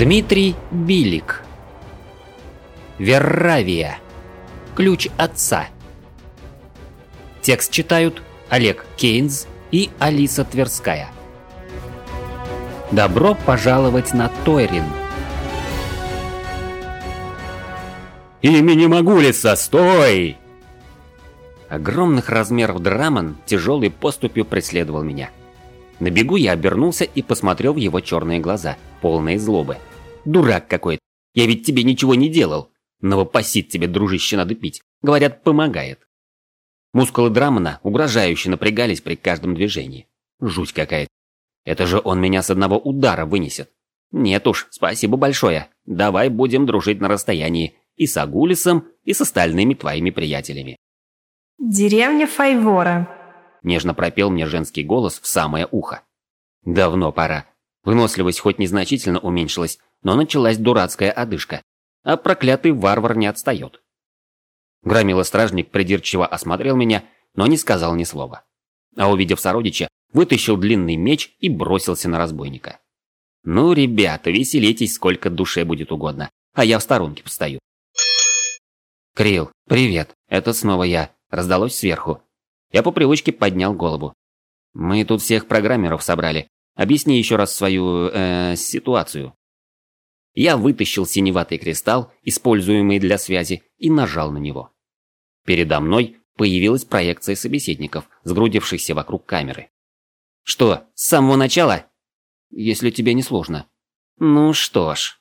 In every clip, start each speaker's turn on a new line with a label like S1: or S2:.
S1: Дмитрий Билик Верравия Ключ отца Текст читают Олег Кейнс и Алиса Тверская Добро пожаловать на Тойрин Имени Магулиса, стой! Огромных размеров драман тяжелой поступью преследовал меня. На бегу я обернулся и посмотрел в его черные глаза, полные злобы. Дурак какой-то. Я ведь тебе ничего не делал. Новопосит тебе, дружище, надо пить. Говорят, помогает. Мускулы Драмана угрожающе напрягались при каждом движении. Жуть какая-то. Это же он меня с одного удара вынесет. Нет уж, спасибо большое. Давай будем дружить на расстоянии. И с Агулисом, и с остальными твоими приятелями.
S2: Деревня Файвора.
S1: Нежно пропел мне женский голос в самое ухо. Давно пора. Выносливость хоть незначительно уменьшилась, но началась дурацкая одышка, а проклятый варвар не отстает. Громила-стражник придирчиво осмотрел меня, но не сказал ни слова. А увидев сородича, вытащил длинный меч и бросился на разбойника. Ну, ребята, веселитесь сколько душе будет угодно, а я в сторонке постою. Крил, привет, это снова я, раздалось сверху. Я по привычке поднял голову. Мы тут всех программеров собрали. Объясни еще раз свою, э, ситуацию. Я вытащил синеватый кристалл, используемый для связи, и нажал на него. Передо мной появилась проекция собеседников, сгрудившихся вокруг камеры. Что, с самого начала? Если тебе не сложно. Ну что ж.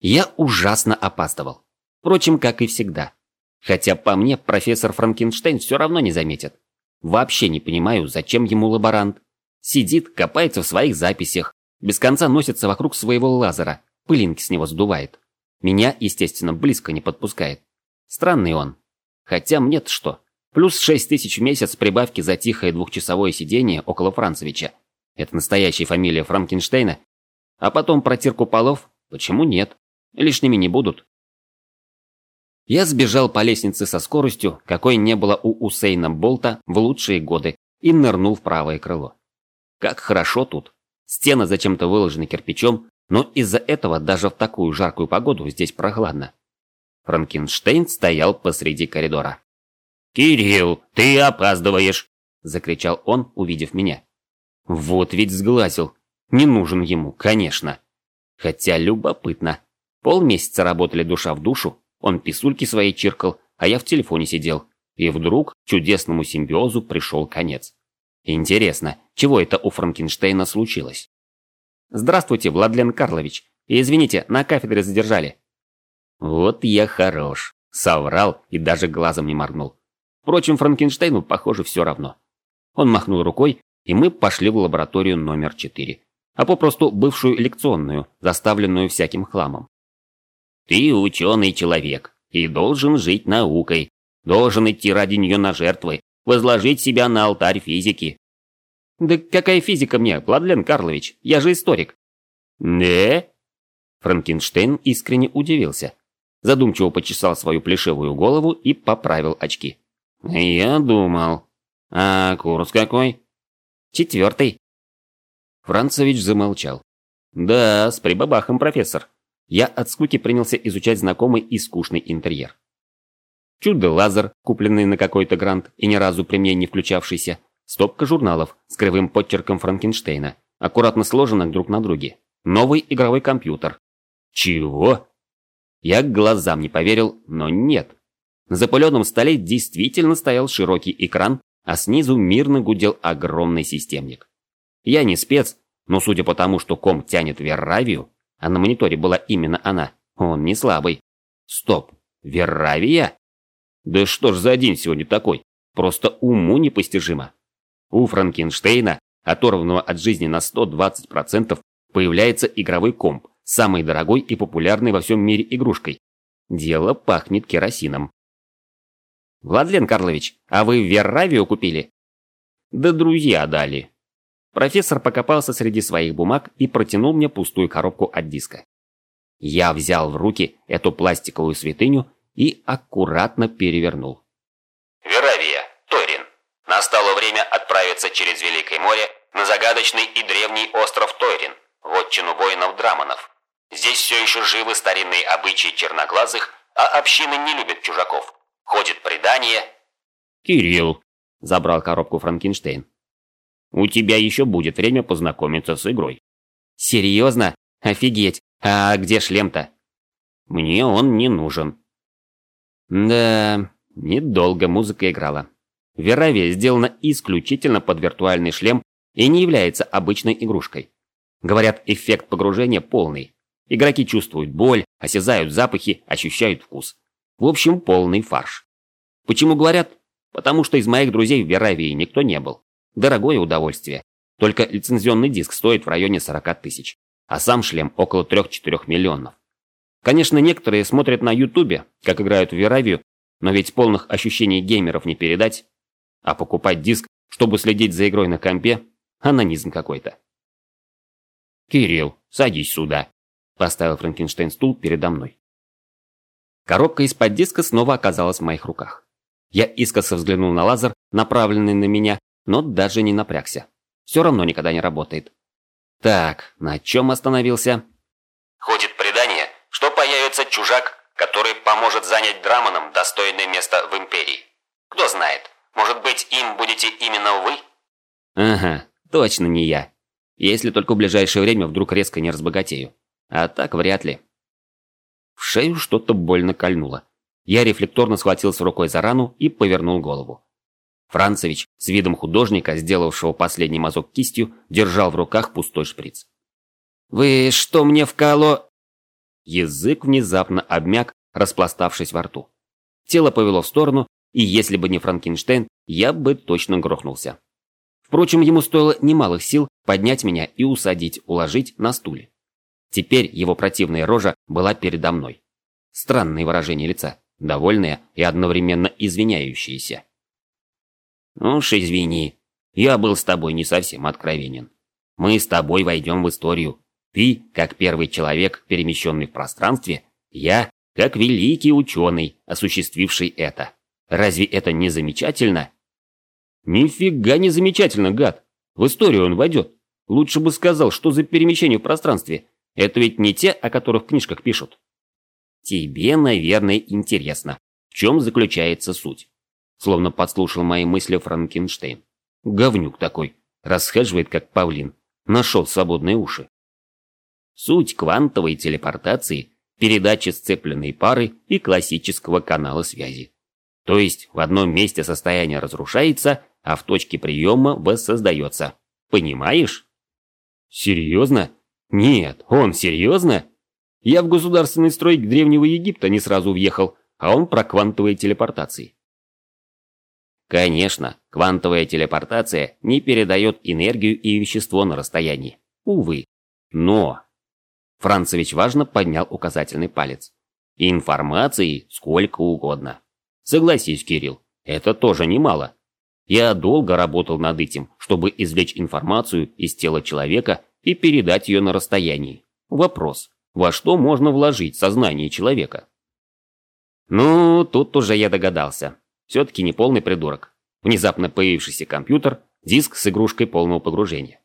S1: Я ужасно опаздывал. Впрочем, как и всегда. Хотя по мне профессор Франкенштейн все равно не заметит. Вообще не понимаю, зачем ему лаборант. Сидит, копается в своих записях, без конца носится вокруг своего лазера, пылинки с него сдувает. Меня, естественно, близко не подпускает. Странный он. Хотя мне-то что? Плюс шесть тысяч в месяц прибавки за тихое двухчасовое сидение около Францевича. Это настоящая фамилия Франкенштейна. А потом протирку полов? Почему нет? Лишними не будут. Я сбежал по лестнице со скоростью, какой не было у Усейна Болта в лучшие годы, и нырнул в правое крыло. Как хорошо тут. Стены зачем-то выложены кирпичом, но из-за этого даже в такую жаркую погоду здесь прохладно. Франкенштейн стоял посреди коридора. «Кирилл, ты опаздываешь!» – закричал он, увидев меня. Вот ведь сглазил. Не нужен ему, конечно. Хотя любопытно. Полмесяца работали душа в душу, он писульки свои чиркал, а я в телефоне сидел. И вдруг чудесному симбиозу пришел конец. Интересно, чего это у Франкенштейна случилось? Здравствуйте, Владлен Карлович. Извините, на кафедре задержали. Вот я хорош. Соврал и даже глазом не моргнул. Впрочем, Франкенштейну, похоже, все равно. Он махнул рукой, и мы пошли в лабораторию номер 4, а попросту бывшую лекционную, заставленную всяким хламом. Ты ученый человек и должен жить наукой, должен идти ради нее на жертвы, возложить себя на алтарь физики. Да какая физика мне, Владлен Карлович, я же историк. Не? Франкенштейн искренне удивился. Задумчиво почесал свою плешивую голову и поправил очки. Я думал. А курс какой? Четвертый. Францевич замолчал. Да, с прибабахом, профессор я от скуки принялся изучать знакомый и скучный интерьер. Чудо-лазер, купленный на какой-то грант и ни разу при мне не включавшийся, стопка журналов с кривым подчерком Франкенштейна, аккуратно сложенных друг на друге, новый игровой компьютер. Чего? Я глазам не поверил, но нет. На запыленном столе действительно стоял широкий экран, а снизу мирно гудел огромный системник. Я не спец, но судя по тому, что ком тянет Верравию, а на мониторе была именно она, он не слабый. Стоп, Верравия? Да что ж за день сегодня такой? Просто уму непостижимо. У Франкенштейна, оторванного от жизни на 120%, появляется игровой комп, самой дорогой и популярной во всем мире игрушкой. Дело пахнет керосином. Владлен Карлович, а вы Верравию купили? Да друзья дали. Профессор покопался среди своих бумаг и протянул мне пустую коробку от диска. Я взял в руки эту пластиковую святыню и аккуратно перевернул.
S3: Настало время отправиться через Великое море на загадочный и древний остров Торин, вотчину воинов-драмонов. Здесь все еще живы старинные обычаи черноглазых, а общины не любят чужаков. Ходит предание...
S1: «Кирилл», – забрал коробку Франкенштейн. «У тебя еще будет время познакомиться с игрой». «Серьезно? Офигеть! А где шлем-то?» «Мне он не нужен». Да, недолго музыка играла. Веравия сделана исключительно под виртуальный шлем и не является обычной игрушкой. Говорят, эффект погружения полный. Игроки чувствуют боль, осязают запахи, ощущают вкус. В общем, полный фарш. Почему говорят? Потому что из моих друзей в Веравии никто не был. Дорогое удовольствие. Только лицензионный диск стоит в районе 40 тысяч, а сам шлем около 3-4 миллионов. Конечно, некоторые смотрят на ютубе, как играют в Веравию, но ведь полных ощущений геймеров не передать. А покупать диск, чтобы следить за игрой на компе – анонизм какой-то. «Кирилл, садись сюда», – поставил Франкенштейн стул передо мной. Коробка из-под диска снова оказалась в моих руках. Я искоса взглянул на лазер, направленный на меня, но даже не напрягся. Все равно никогда не работает. Так, на чем остановился?
S3: Ходит предание, что появится чужак, который поможет занять Драмоном достойное место в Империи. Кто знает, может быть, им будете именно вы?
S1: Ага, точно не я. Если только в ближайшее время вдруг резко не разбогатею. А так вряд ли. В шею что-то больно кольнуло. Я рефлекторно схватился рукой за рану и повернул голову. Францевич, с видом художника, сделавшего последний мазок кистью, держал в руках пустой шприц. «Вы что мне вколо...» Язык внезапно обмяк, распластавшись во рту. Тело повело в сторону, и если бы не Франкенштейн, я бы точно грохнулся. Впрочем, ему стоило немалых сил поднять меня и усадить, уложить на стуле. Теперь его противная рожа была передо мной. Странное выражение лица, довольное и одновременно извиняющееся. «Ну уж извини, я был с тобой не совсем откровенен. Мы с тобой войдем в историю. Ты, как первый человек, перемещенный в пространстве, я, как великий ученый, осуществивший это. Разве это не замечательно?» «Нифига не замечательно, гад! В историю он войдет. Лучше бы сказал, что за перемещение в пространстве. Это ведь не те, о которых в книжках пишут. Тебе, наверное, интересно, в чем заключается суть. Словно подслушал мои мысли Франкенштейн. Говнюк такой, расхаживает как павлин, нашел свободные уши. Суть квантовой телепортации – передачи сцепленной пары и классического канала связи. То есть в одном месте состояние разрушается, а в точке приема воссоздается. Понимаешь? Серьезно? Нет, он серьезно? Я в государственный строй Древнего Египта не сразу въехал, а он про квантовые телепортации. Конечно, квантовая телепортация не передает энергию и вещество на расстоянии. Увы. Но... Францевич важно поднял указательный палец. Информации сколько угодно. Согласись, Кирилл, это тоже немало. Я долго работал над этим, чтобы извлечь информацию из тела человека и передать ее на расстоянии. Вопрос, во что можно вложить сознание человека? Ну, тут уже я догадался. Все-таки не полный придурок. Внезапно появившийся компьютер, диск с игрушкой полного погружения.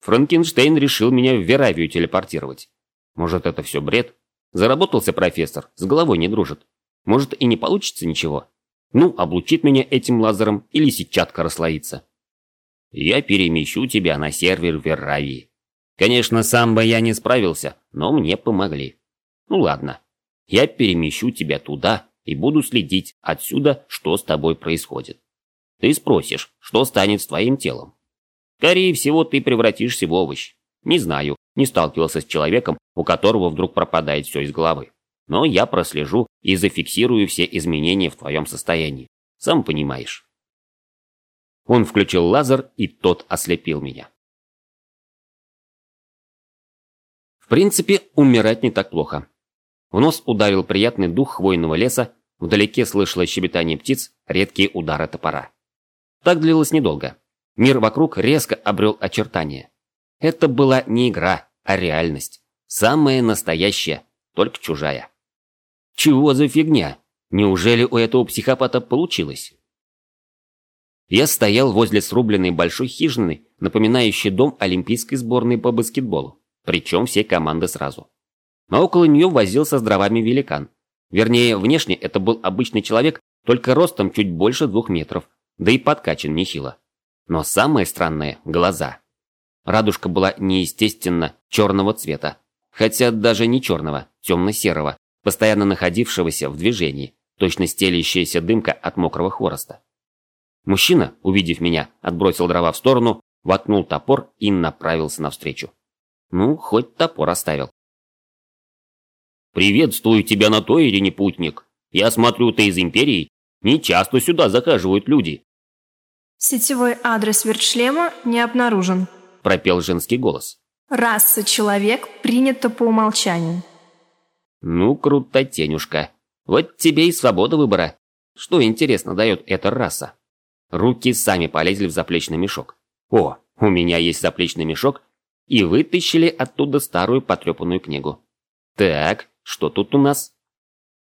S1: Франкенштейн решил меня в Веравию телепортировать. Может, это все бред? Заработался профессор, с головой не дружит. Может, и не получится ничего. Ну, облучит меня этим лазером или сетчатка расслоится. Я перемещу тебя на сервер Веравии. Конечно, сам бы я не справился, но мне помогли. Ну ладно, я перемещу тебя туда и буду следить отсюда, что с тобой происходит. Ты спросишь, что станет с твоим телом. Скорее всего, ты превратишься в овощ. Не знаю, Не сталкивался с человеком, у которого вдруг пропадает все из головы. Но я прослежу и зафиксирую все изменения в твоем состоянии. Сам понимаешь. Он включил лазер, и тот ослепил меня. В принципе, умирать не так плохо. В нос ударил приятный дух хвойного леса, вдалеке слышалось щебетание птиц, редкие удары топора. Так длилось недолго. Мир вокруг резко обрел очертания. Это была не игра, а реальность. Самая настоящая, только чужая. Чего за фигня? Неужели у этого психопата получилось? Я стоял возле срубленной большой хижины, напоминающей дом олимпийской сборной по баскетболу, причем всей команды сразу. А около нее возился с дровами великан. Вернее, внешне это был обычный человек, только ростом чуть больше двух метров, да и подкачан нехило. Но самое странное – глаза. Радужка была неестественно черного цвета, хотя даже не черного, темно-серого, постоянно находившегося в движении, точно стелящаяся дымка от мокрого хвороста. Мужчина, увидев меня, отбросил дрова в сторону, воткнул топор и направился навстречу. Ну, хоть топор оставил. «Приветствую тебя на той ирине, путник. Я смотрю, ты из Империи. Не часто сюда захаживают люди».
S2: Сетевой адрес вертшлема не обнаружен.
S1: Пропел женский голос.
S2: Раса человек принята по умолчанию.
S1: Ну, круто, тенюшка. Вот тебе и свобода выбора. Что интересно дает эта раса? Руки сами полезли в заплечный мешок. О, у меня есть заплечный мешок, и вытащили оттуда старую потрепанную книгу. Так, что тут у нас?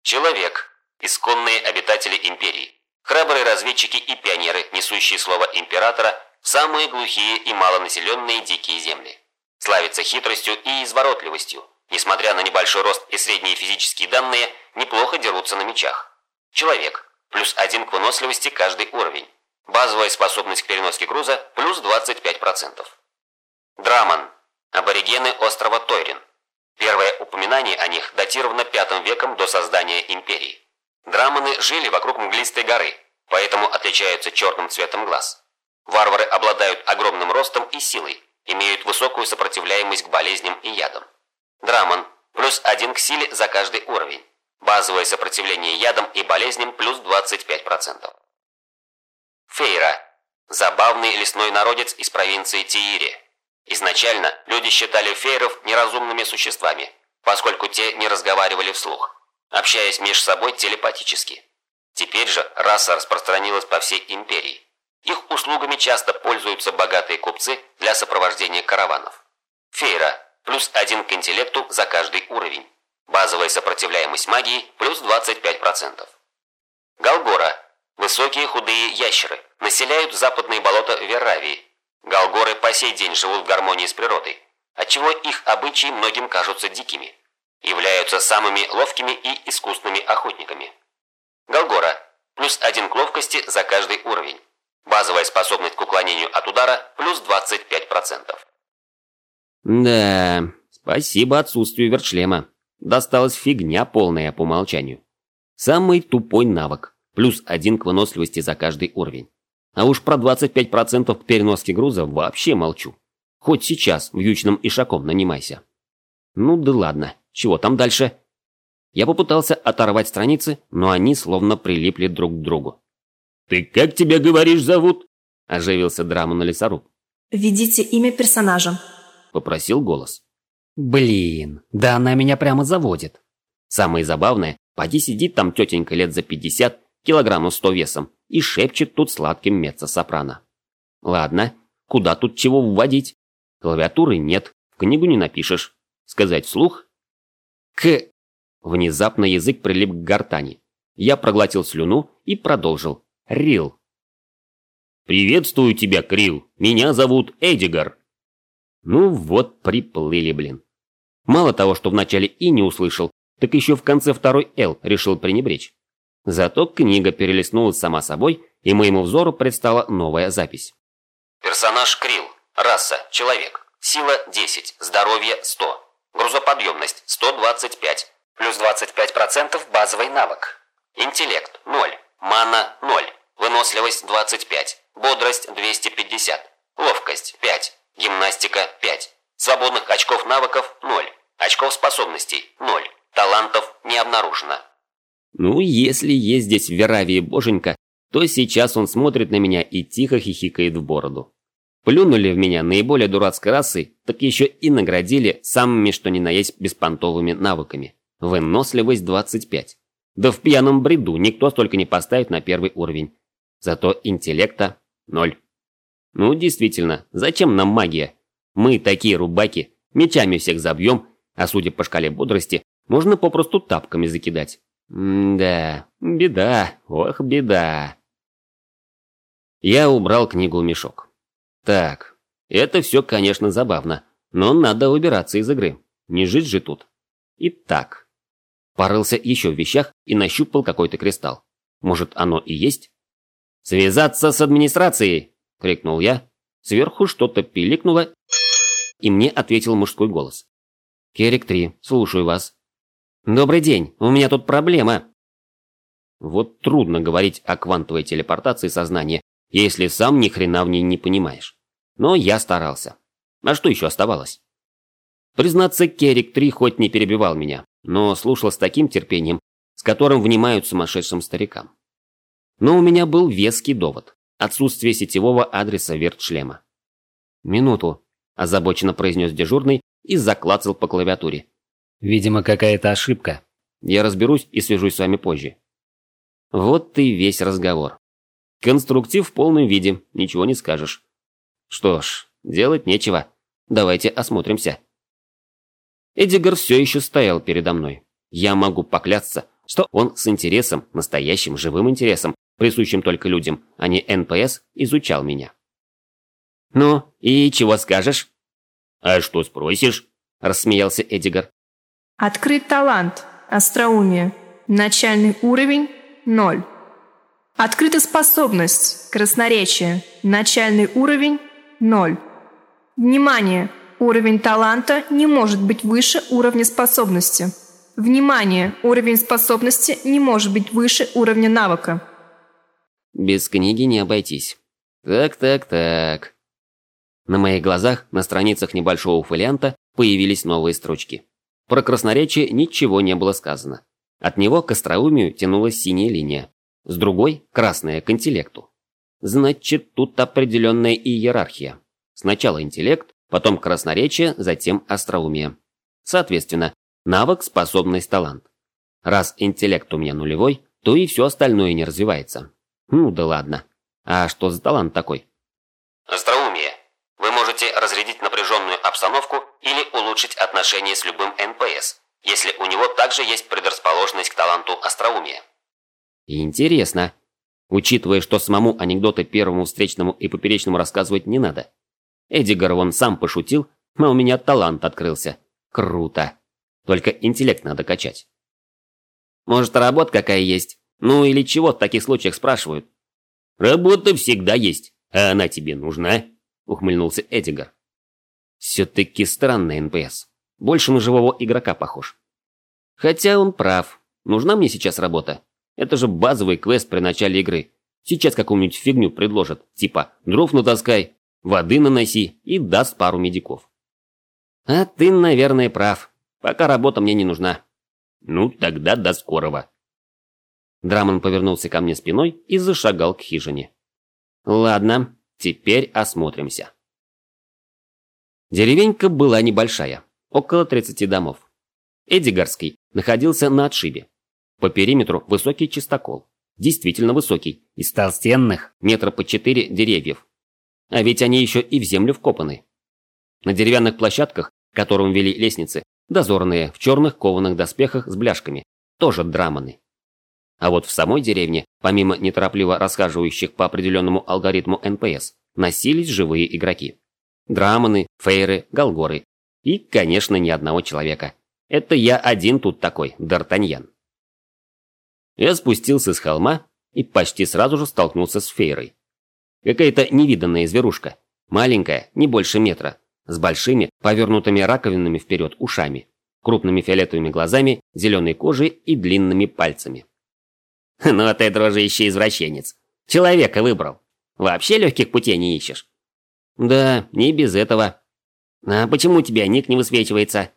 S3: Человек. Исконные обитатели империи. Храбрые разведчики и пионеры, несущие слово императора в самые глухие и малонаселенные дикие земли. Славится хитростью и изворотливостью. Несмотря на небольшой рост и средние физические данные, неплохо дерутся на мечах. Человек. Плюс один к выносливости каждый уровень. Базовая способность к переноске груза плюс 25%. Драман. Аборигены острова Тойрин. Первое упоминание о них датировано пятым веком до создания империи. Драманы жили вокруг Мглистой горы, поэтому отличаются черным цветом глаз. Варвары обладают огромным ростом и силой, имеют высокую сопротивляемость к болезням и ядам. Драман плюс один к силе за каждый уровень. Базовое сопротивление ядам и болезням плюс 25%. Фейра. Забавный лесной народец из провинции Тиири. Изначально люди считали фейров неразумными существами, поскольку те не разговаривали вслух общаясь между собой телепатически. Теперь же раса распространилась по всей империи. Их услугами часто пользуются богатые купцы для сопровождения караванов. Фейра – плюс один к интеллекту за каждый уровень. Базовая сопротивляемость магии – плюс 25%. Галгора – высокие худые ящеры, населяют западные болота Веравии. Галгоры по сей день живут в гармонии с природой, отчего их обычаи многим кажутся дикими – являются самыми ловкими и искусными охотниками. Голгора – плюс один к ловкости за каждый уровень. Базовая способность к уклонению от удара – плюс 25%.
S1: Да, спасибо отсутствию вертшлема. Досталась фигня полная по умолчанию. Самый тупой навык – плюс один к выносливости за каждый уровень. А уж про 25% к переноске груза вообще молчу. Хоть сейчас вьючным ишаком нанимайся. Ну да ладно. Чего там дальше? Я попытался оторвать страницы, но они словно прилипли друг к другу. «Ты как тебя, говоришь, зовут?» – оживился Драмон лесоруб.
S2: «Введите имя персонажа», –
S1: попросил голос. «Блин, да она меня прямо заводит. Самое забавное, поди сидит там тетенька лет за пятьдесят, килограммов сто весом, и шепчет тут сладким меццо-сопрано. Ладно, куда тут чего вводить? Клавиатуры нет, в книгу не напишешь. Сказать вслух к... Внезапно язык прилип к гортани. Я проглотил слюну и продолжил. Рил. «Приветствую тебя, Крил. Меня зовут Эдигар». Ну вот приплыли, блин. Мало того, что вначале и не услышал, так еще в конце второй «Л» решил пренебречь. Зато книга перелистнулась сама собой, и моему взору предстала новая запись.
S3: Персонаж Крил. Раса – человек. Сила – 10. Здоровье – 100. Грузоподъемность 125, плюс 25% базовый навык. Интеллект 0, мана 0, выносливость 25, бодрость 250, ловкость 5, гимнастика 5, Свободных очков навыков – 0. Очков способностей – 0. Талантов не обнаружено.
S1: Ну, если есть здесь в Веравии боженька, то сейчас он смотрит на меня и тихо хихикает в бороду. Плюнули в меня наиболее дурацкой расой, так еще и наградили самыми что ни на есть беспонтовыми навыками. Выносливость 25. Да в пьяном бреду никто столько не поставит на первый уровень. Зато интеллекта – ноль. Ну, действительно, зачем нам магия? Мы такие рубаки, мечами всех забьем, а судя по шкале бодрости, можно попросту тапками закидать. М-да, беда, ох, беда. Я убрал книгу в мешок. Так, это все, конечно, забавно, но надо выбираться из игры. Не жить же тут. Итак. Порылся еще в вещах и нащупал какой-то кристалл. Может, оно и есть? «Связаться с администрацией!» — крикнул я. Сверху что-то пиликнуло, и мне ответил мужской голос. «Керик-3, слушаю вас». «Добрый день, у меня тут проблема». Вот трудно говорить о квантовой телепортации сознания, если сам ни хрена в ней не понимаешь. Но я старался. А что еще оставалось? Признаться, Керик-3 хоть не перебивал меня, но слушал с таким терпением, с которым внимают сумасшедшим старикам. Но у меня был веский довод – отсутствие сетевого адреса вертшлема. «Минуту», – озабоченно произнес дежурный и заклацал по клавиатуре.
S4: «Видимо, какая-то ошибка.
S1: Я разберусь и свяжусь с вами позже». Вот ты весь разговор. Конструктив в полном виде, ничего не скажешь. Что ж, делать нечего. Давайте осмотримся. Эдигар все еще стоял передо мной. Я могу поклясться, что он с интересом, настоящим живым интересом, присущим только людям, а не НПС, изучал меня. «Ну, и чего скажешь?» «А что спросишь?» – рассмеялся Эдигар.
S2: Открыть талант, остроумие, начальный уровень – ноль. Открыта способность, красноречие, начальный уровень – ноль. Внимание! Уровень таланта не может быть выше уровня способности. Внимание! Уровень способности не может быть выше уровня навыка.
S1: Без книги не обойтись. Так, так, так. На моих глазах на страницах небольшого фолианта появились новые строчки. Про красноречие ничего не было сказано. От него к остроумию тянулась синяя линия. С другой – красная к интеллекту. Значит, тут определенная иерархия. Сначала интеллект, потом красноречие, затем остроумие. Соответственно, навык, способность, талант. Раз интеллект у меня нулевой, то и все остальное не развивается. Ну да ладно. А что за талант такой?
S3: Остроумие. Вы можете разрядить напряженную обстановку или улучшить отношения с любым НПС, если у него также есть предрасположенность к таланту остроумия.
S1: Интересно. Учитывая, что самому анекдоты первому встречному и поперечному рассказывать не надо. Эдигар вон сам пошутил, а у меня талант открылся. Круто. Только интеллект надо качать. Может, работа какая есть? Ну или чего в таких случаях спрашивают? Работа всегда есть, а она тебе нужна? Ухмыльнулся Эдигар. Все-таки странный НПС. Больше на живого игрока похож. Хотя он прав. Нужна мне сейчас работа. Это же базовый квест при начале игры. Сейчас какую-нибудь фигню предложат, типа дров натаскай, воды наноси и даст пару медяков. А ты, наверное, прав. Пока работа мне не нужна. Ну, тогда до скорого. Драмон повернулся ко мне спиной и зашагал к хижине. Ладно, теперь осмотримся. Деревенька была небольшая, около 30 домов. Эдигарский находился на отшибе. По периметру высокий чистокол. Действительно высокий, из толстенных, метра по четыре деревьев. А ведь они еще и в землю вкопаны. На деревянных площадках, к которым вели лестницы, дозорные в черных кованых доспехах с бляшками, тоже драманы. А вот в самой деревне, помимо неторопливо расхаживающих по определенному алгоритму НПС, носились живые игроки. Драманы, фейры, галгоры. И, конечно, ни одного человека. Это я один тут такой, Д'Артаньян. Я спустился с холма и почти сразу же столкнулся с фейрой. Какая-то невиданная зверушка. Маленькая, не больше метра, с большими, повернутыми раковинами вперед ушами, крупными фиолетовыми глазами, зеленой кожей и длинными пальцами. «Ну ты, дружище, извращенец. Человека выбрал. Вообще легких путей не ищешь?» «Да, не без этого». А почему у тебя ник не высвечивается?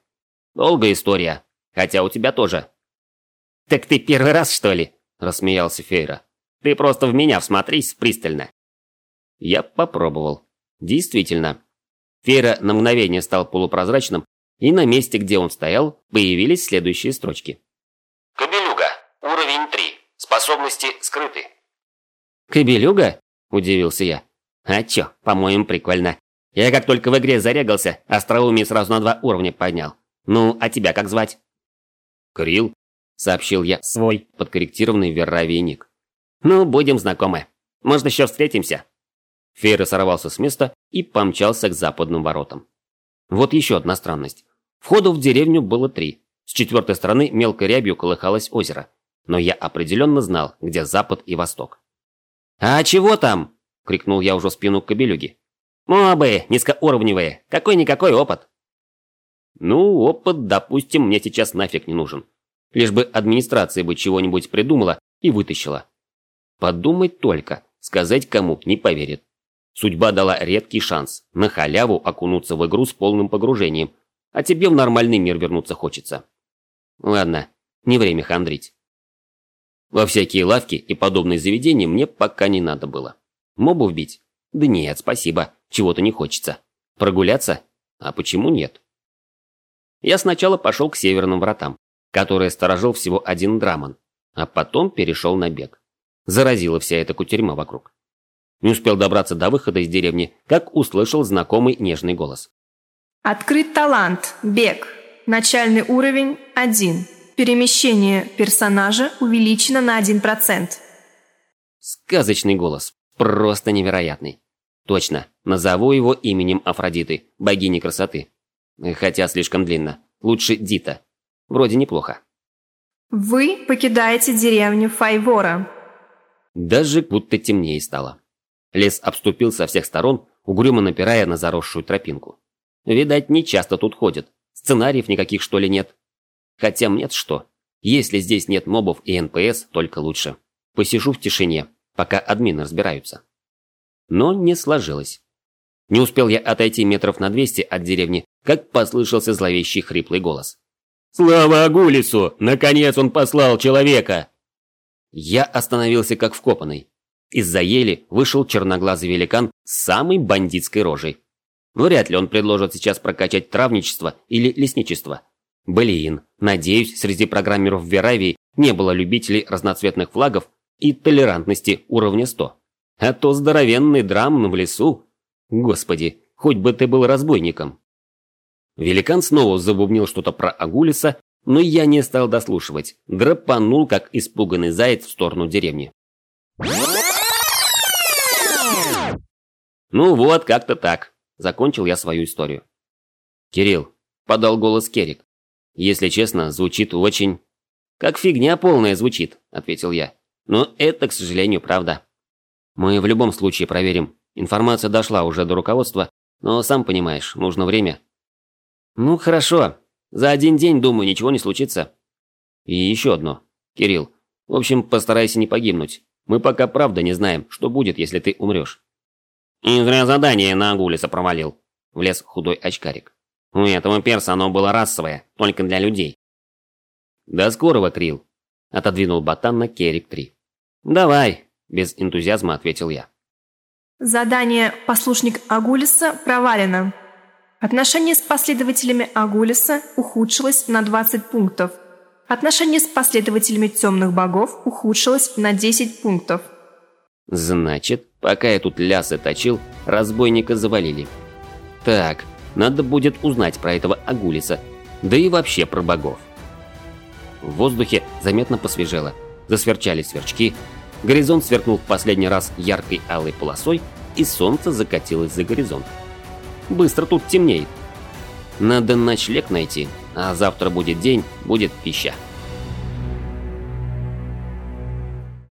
S1: Долгая история. Хотя у тебя тоже. Так ты первый раз, что ли? Рассмеялся Фейра. Ты просто в меня всмотрись пристально. Я попробовал. Действительно. Фейра на мгновение стал полупрозрачным, и на месте, где он стоял, появились следующие строчки.
S3: Кобелюга. Уровень 3. Способности скрыты.
S1: Кобелюга? Удивился я. А чё, по-моему, прикольно. Я как только в игре зарегался, остроумие сразу на два уровня поднял. Ну, а тебя как звать? Крил, сообщил я свой подкорректированный Верравий ник. Ну, будем знакомы. Может, еще встретимся? Фейра сорвался с места и помчался к западным воротам. Вот еще одна странность. Входов в деревню было три. С четвертой стороны мелкой рябью колыхалось озеро. Но я определенно знал, где запад и восток. «А чего там?» – крикнул я уже в спину кобелюги. «Мобы, низкоуровневые, какой-никакой опыт». Ну, опыт, допустим, мне сейчас нафиг не нужен. Лишь бы администрация бы чего-нибудь придумала и вытащила. Подумать только, сказать кому не поверит. Судьба дала редкий шанс на халяву окунуться в игру с полным погружением, а тебе в нормальный мир вернуться хочется. Ладно, не время хандрить. Во всякие лавки и подобные заведения мне пока не надо было. Мобу вбить? Да нет, спасибо, чего-то не хочется. Прогуляться? А почему нет? Я сначала пошел к северным вратам, которые сторожил всего один драман, а потом перешел на бег. Заразила вся эта кутерьма вокруг. Не успел добраться до выхода из деревни, как услышал знакомый нежный голос.
S2: Открыт талант. Бег. Начальный уровень 1. Перемещение персонажа увеличено на 1%.
S1: Сказочный голос. Просто невероятный. Точно, назову его именем Афродиты, богини красоты. Хотя слишком длинно. Лучше Дита. Вроде неплохо.
S2: Вы покидаете деревню Файвора.
S1: Даже будто темнее стало. Лес обступил со всех сторон, угрюмо напирая на заросшую тропинку. Видать, не часто тут ходят. Сценариев никаких, что ли, нет? Хотя нет что. Если здесь нет мобов и НПС, только лучше. Посижу в тишине, пока админы разбираются. Но не сложилось. Не успел я отойти метров на 200 от деревни, как послышался зловещий хриплый голос. «Слава Агулису! Наконец он послал человека!» Я остановился как вкопанный. Из-за ели вышел черноглазый великан с самой бандитской рожей. Вряд ли он предложит сейчас прокачать травничество или лесничество. Блин, надеюсь, среди программеров Веравии не было любителей разноцветных флагов и толерантности уровня 100. А то здоровенный драм в лесу. Господи, хоть бы ты был разбойником. Великан снова забубнил что-то про Агулиса, но я не стал дослушивать. Драпанул, как испуганный заяц в сторону деревни. Ну вот, как-то так. Закончил я свою историю. Кирилл, подал голос Керик. Если честно, звучит очень... Как фигня полная звучит, ответил я. Но это, к сожалению, правда. Мы в любом случае проверим. Информация дошла уже до руководства, но сам понимаешь, нужно время. Ну хорошо. За один день, думаю, ничего не случится. И еще одно. Кирилл, в общем, постарайся не погибнуть. Мы пока правда не знаем, что будет, если ты умрешь. И зря задание на Агулиса провалил. Влез худой очкарик. У этого перса оно было расовое, только для людей. До скорого, Крил. Отодвинул ботан на Керик-3. Давай, без энтузиазма ответил я.
S2: Задание «Послушник Агулиса» провалено. Отношение с последователями Агулиса ухудшилось на 20 пунктов. Отношение с последователями темных богов ухудшилось на 10 пунктов.
S1: Значит, пока я тут лясы точил, разбойника завалили. Так, надо будет узнать про этого Агулиса, да и вообще про богов. В воздухе заметно посвежело, засверчали сверчки, горизонт сверкнул в последний раз яркой алой полосой, и солнце закатилось за горизонт. Быстро тут темнеет. Надо ночлег найти, а завтра будет день, будет пища.